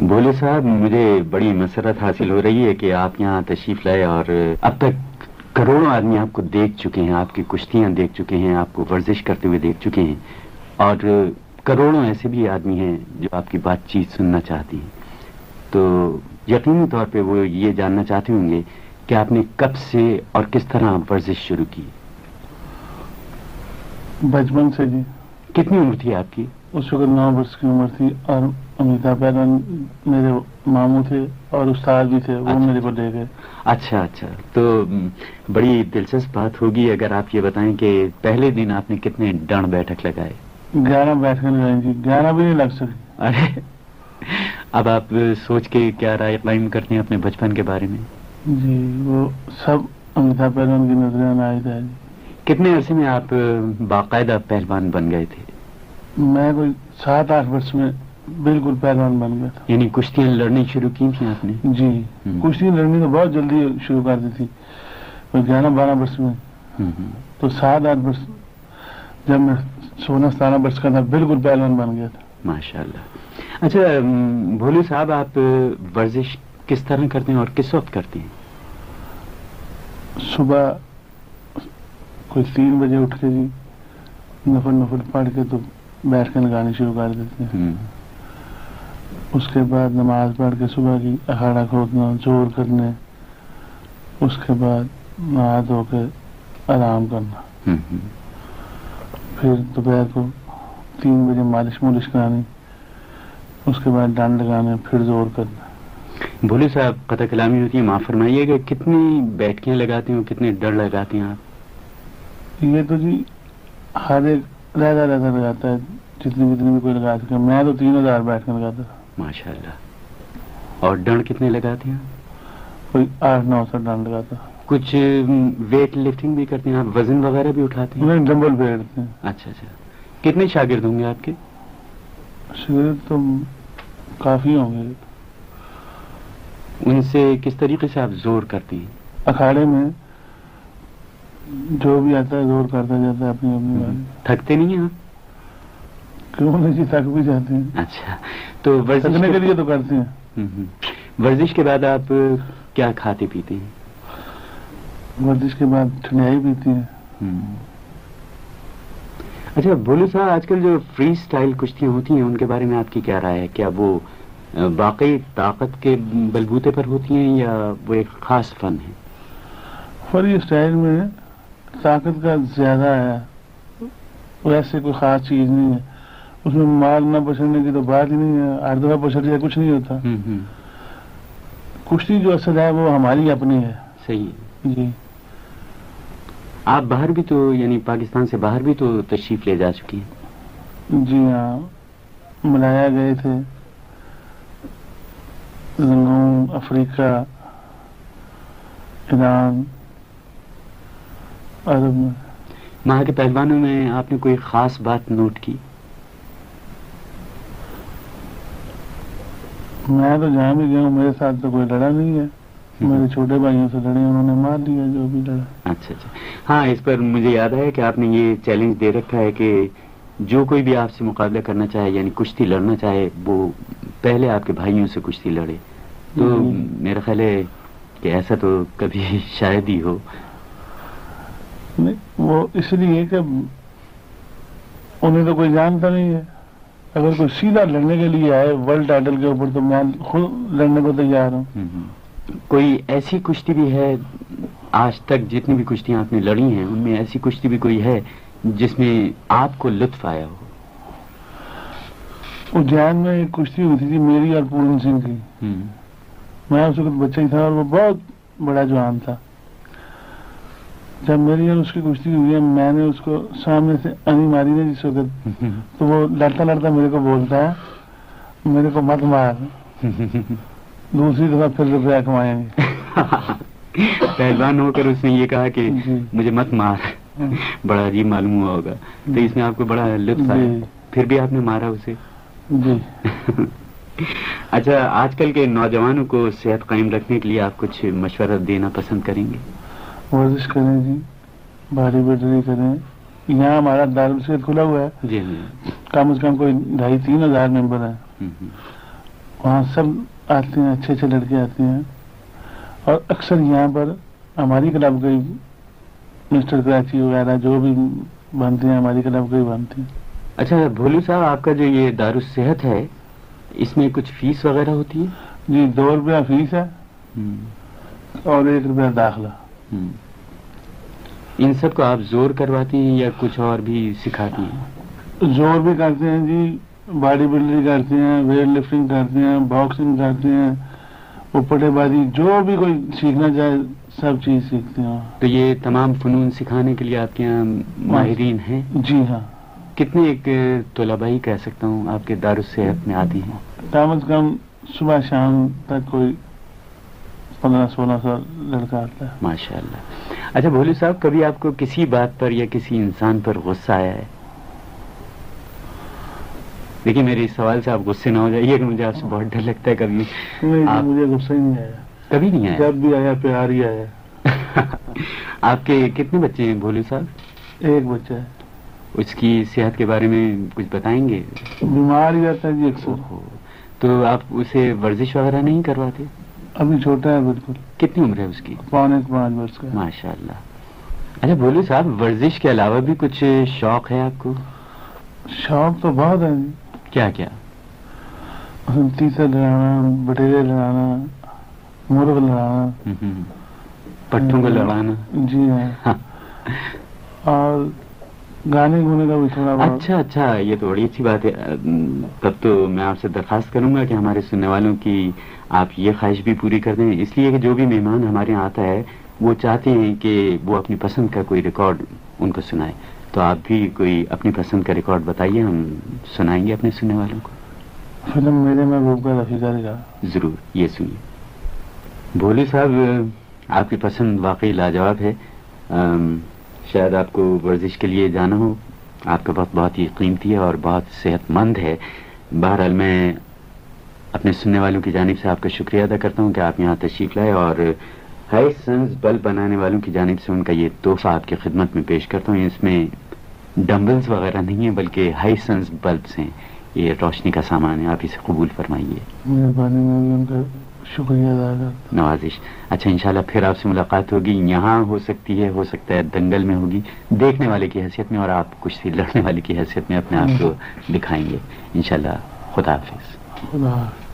بولے صاحب مجھے بڑی مسرت حاصل ہو رہی ہے کہ آپ یہاں تشریف لائے اور اب تک کروڑوں آدمی آپ کو دیکھ چکے ہیں آپ کی کشتیاں دیکھ چکے ہیں آپ کو ورزش کرتے ہوئے دیکھ چکے ہیں اور کروڑوں ایسے بھی آدمی ہیں جو آپ کی بات چیت سننا چاہتی ہیں۔ تو یقینی طور پہ وہ یہ جاننا چاہتے ہوں گے کہ آپ نے کب سے اور کس طرح ورزش شروع کی۔ بچپن سے جی۔ کتنی عمر تھی آپ کی؟ اس وقت نو برس کی عمر تھی اور امیتابھ پہلوان میرے ماموں تھے اور استاد بھی تھے وہ اچھا۔ میرے کو لے گئے اچھا اچھا۔ تو بڑی دلچسپ بات ہوگی اگر آپ یہ بتائیں کہ پہلے دن آپ نے کتنے ڈنڈ بیٹھک لگائے۔ گیارہ بیٹھ کر لگائیں جی گیارہ بھی نہیں لگ سکی ارے اب آپ سوچ کے کیا رائے قائم کرتے ہیں اپنے بچپن کے بارے میں؟ جی وہ سب امیتابھ پہلوان کی نظریں میں آئے تھے کتنے عرصے میں آپ باقاعدہ پہلوان بن گئے تھے؟ میں کوئی سات آٹھ برس میں بالکل پہلوان بن گیا تھا۔ یعنی کشتیاں لڑنی شروع کی تھیں آپ نے؟ جی۔ ہم۔ کشتی لڑنی تو بہت جلدی شروع کر دی تھی۔ گیارہ بارہ برس میں۔ تو سات آٹھ برس۔ جب میں سولہ ستارہ برس کا تھا بالکل پہلوان بن گیا تھا۔ ماشاء اللہ اچھا بھولو صاحب آپ ورزش کس طرح کرتے ہیں اور کس وقت کرتے ہیں؟ صبح کوئی تین بجے اٹھ کے جی نفل نفل پڑھ کے تو بیٹھ کے لگانی شروع کر دیتے ہیں اس کے بعد نماز پڑھ کے صبح کی اکھاڑا کھودنا زور کرنے اس کے بعد نہا دھو کے آرام کرنا۔ پھر دوپہر کو تین بجے مالش مالش کرانی اس کے بعد ڈانڈ لگانے پھر زور کرنا۔ بھولو صاحب قطع کلامی ہوتی ہے معاف فرمائیے کہ کتنی بیٹھکیاں لگاتے ہیں اور کتنے ڈر لگاتے ہیں آپ؟ یہ تو جی ہر ایک رہتا رہتا لگاتا ہے جتنی جتنی بھی کوئی لگا سکے میں تو تین ہزار بیٹھ کے لگاتا تھا۔ ماشاء اللہ اور ڈنڈ کتنے لگاتے ہیں؟ آٹھ نو سو ڈانڈ لگاتا کچھ ویٹ لفٹنگ بھی کرتے ہیں؟ آپ وزن وغیرہ بھی اٹھاتے ہیں؟ میں ڈبل پھیرتے ہیں اچھا اچھا۔ کتنے شاگرد ہوں گے آپ کے؟ شیر تو کافی ہوں گے۔ ان سے کس طریقے سے آپ زور کرتے ہیں؟ اکھاڑے میں جو بھی آتا ہے زور کرتا جاتا ہے اپنی اپنی تھکتے نہیں ہیں آپ؟ کیوں نہیں جی تھک بھی جاتے ہیں۔ اچھا تو ورزش تھکنے کے لیے تو کرتے ہیں۔ ورزش کے بعد آپ کیا کھاتے پیتے ہیں؟ ورزش کے بعد ٹھنڈائی پیتی ہیں۔ اچھا بولو صاحب آج کل جو فری سٹائل کشتیاں ہوتی ہیں ان کے بارے میں آپ کی کیا رائے ہے؟ کیا وہ واقعی طاقت کے بلبوتے پر ہوتی ہیں یا وہ ایک خاص فن ہے؟ فری اسٹائل میں طاقت کا زیادہ ہے ویسے کوئی خاص چیز نہیں ہے۔ اس میں مال نہ کی تو بات ہی نہیں ہے ہر دفعہ پچڑ جائے کچھ نہیں ہوتا۔ کشتی جو اصل ہے وہ ہماری اپنی ہے۔ صحیح۔ جی۔ آپ باہر بھی تو یعنی پاکستان سے باہر بھی تو تشریف لے جا چکی ہیں۔ جی ہاں۔ ملایا گئے تھے۔ زنگون افریقہ ایران عرب۔ میں وہاں کے پہلوانوں میں آپ نے کوئی خاص بات نوٹ کی؟ میں تو جہاں بھی گیا ہوں میرے ساتھ تو کوئی لڑا نہیں ہے۔ میرے چھوٹے بھائیوں سے لڑے انہوں نے مار دیا جو بھی لڑا۔ اچھا اچھا۔ ہاں اس پر مجھے یاد ہے کہ آپ نے یہ چیلنج دے رکھا ہے کہ جو کوئی بھی آپ سے مقابلہ کرنا چاہے یعنی کشتی لڑنا چاہے وہ پہلے آپ کے بھائیوں سے کشتی لڑے۔ تو۔ میرا خیال ہے کہ ایسا تو کبھی شاید ہی ہو۔ وہ اس لیے کہ انہیں تو کوئی جانتا نہیں ہے۔ اگر کوئی سیدھا لڑنے کے لیے آئے ورلڈ ٹائٹل کے اوپر تو میں خود لڑنے کو تیار ہوں۔ کوئی ایسی کشتی بھی ہے آج تک جتنی بھی کشتیاں آپ نے لڑی ہیں ان میں ایسی کشتی بھی کوئی ہے جس میں آپ کو لطف آیا ہو؟ اجین میں ایک کشتی ہوتی تھی میری اور پورن سنگھ کی۔ میں اس وقت بچہ ہی تھا اور وہ بہت بڑا جوان تھا۔ جب میری اور اس کی کشتی ہوئی ہے میں نے اس کو سامنے سے انی ماری نا جس وقت۔ تو وہ لڑتا لڑتا میرے کو بولتا ہے میرے کو مت مار۔ دوسری دفعہ پھر روپیہ کمائیں گے۔ پہلوان ہو کر اس نے یہ کہا کہ جی۔ مجھے مت مار۔ بڑا عجیب معلوم ہوا ہوگا۔ تو اس میں آپ کو بڑا لطف آیا۔ جی۔ پھر بھی آپ نے مارا اسے؟ جی۔ اچھا آج کل کے نوجوانوں کو صحت قائم رکھنے کے لیے آپ کچھ مشورہ دینا پسند کریں گے؟ ورزش کریں جی باڈی بلڈری کریں۔ یہاں ہمارا دار صحت کھلا ہوا ہے۔ جی ہاں کم از کم کوئی ڈھائی تین ہزار ممبر ہیں۔ وہاں سب آتے ہیں اچھے اچھے لڑکے آتے ہیں۔ اور اکثر یہاں پر ہماری کلب کے مسٹر کراچی وغیرہ جو بھی بنتے ہیں ہماری کلب کے بنتے ہیں۔ اچھا بھولو صاحب آپ کا جو یہ دارالصحت ہے اس میں کچھ فیس وغیرہ ہوتی ہے؟ جی دو روپیہ فیس ہے اور ایک روپیہ داخلہ۔ ان سب کو آپ زور کرواتی ہیں یا کچھ اور بھی سکھاتی ہیں؟ زور بھی کرتے ہیں جی باڈی بلڈنگ کرتے ہیں ویٹ لفٹنگ کرتے ہیں باکسنگ کرتے ہیں اوپٹے بازی جو بھی کوئی سیکھنا چاہے سب چیز سیکھتے ہیں۔ تو یہ تمام فنون سکھانے کے لیے آپ کے یہاں ماہرین ہیں؟ جی ہاں۔ کتنے ایک طلبا ہی کہہ سکتا ہوں آپ کے دارالصحت میں آتی ہیں؟ کم از کم صبح شام تک کوئی پندرہ سولہ سو لڑکا آتا ہے۔ ماشاء اللہ۔ اچھا بھولو صاحب کبھی آپ کو کسی بات پر یا کسی انسان پر غصہ آیا ہے؟ دیکھیے میرے اس سوال سے آپ غصے نہ ہو جائیے کہ مجھے آپ سے بہت ڈر لگتا ہے کبھی۔ مجھے غصہ ہی نہیں آیا۔ کبھی نہیں آیا؟ جب بھی آیا پیار ہی آیا۔ آپ کے کتنے بچے ہیں بھولو صاحب؟ ایک بچہ ہے۔ اس کی صحت کے بارے میں کچھ بتائیں گے؟ بیمار ہی رہتا ہے جی اکثر۔ تو آپ اسے ورزش وغیرہ نہیں کرواتے؟ ابھی چھوٹا ہے بالکل۔ کتنی عمر ہے اس کی؟ پونے پانچ برس کا۔ ماشاء اللہ اچھا بولو صاحب ورزش کے علاوہ بھی کچھ شوق ہے آپ کو؟ شوق تو بہت ہے۔ جی کیا؟ کیا تیسر لڑانا بٹیرے لڑانا مرغ لڑانا۔ پٹھوں کو لڑانا۔ جی ہاں۔ ہاں۔ اور گانے گونے کا بھی تھوڑا اچھا اچھا یہ تو بڑی اچھی بات ہے۔ تب تو میں آپ سے درخواست کروں گا کہ ہمارے سننے والوں کی آپ یہ خواہش بھی پوری کر دیں۔ اس لیے کہ جو بھی مہمان ہمارے یہاں آتا ہے وہ چاہتے ہیں کہ وہ اپنی پسند کا کوئی ریکارڈ ان کو سنائے۔ تو آپ بھی کوئی اپنی پسند کا ریکارڈ بتائیے ہم سنائیں گے اپنے سننے والوں کو۔ فلم میرے محبوب کا رفیقہ کا ضرور یہ سنیے۔ بھولے صاحب آپ کی پسند واقعی لاجواب ہے۔ شاید آپ کو ورزش کے لیے جانا ہو۔ آپ کا وقت بہت ہی قیمتی ہے اور بہت صحت مند ہے۔ بہرحال میں اپنے سننے والوں کی جانب سے آپ کا شکریہ ادا کرتا ہوں کہ آپ یہاں تشریف لائے اور ہائی سنس بلب بنانے والوں کی جانب سے ان کا یہ تحفہ آپ کی خدمت میں پیش کرتا ہوں۔ اس میں ڈمبلز وغیرہ نہیں ہیں، بلکہ ہائی سنس بلبس ہیں۔ یہ روشنی کا سامان ہے آپ اسے قبول فرمائیے۔ مہربانی میں بھی ان کا شکریہ ادا کرتا نوازش۔ اچھا انشاءاللہ پھر آپ سے ملاقات ہوگی۔ یہاں ہو سکتی ہے ہو سکتا ہے دنگل میں ہوگی۔ دیکھنے والے کی حیثیت میں اور آپ کچھ لڑنے والے کی حیثیت میں اپنے آپ کو دکھائیں گے۔ انشاءاللہ خدا حافظ۔ خدا حافظ۔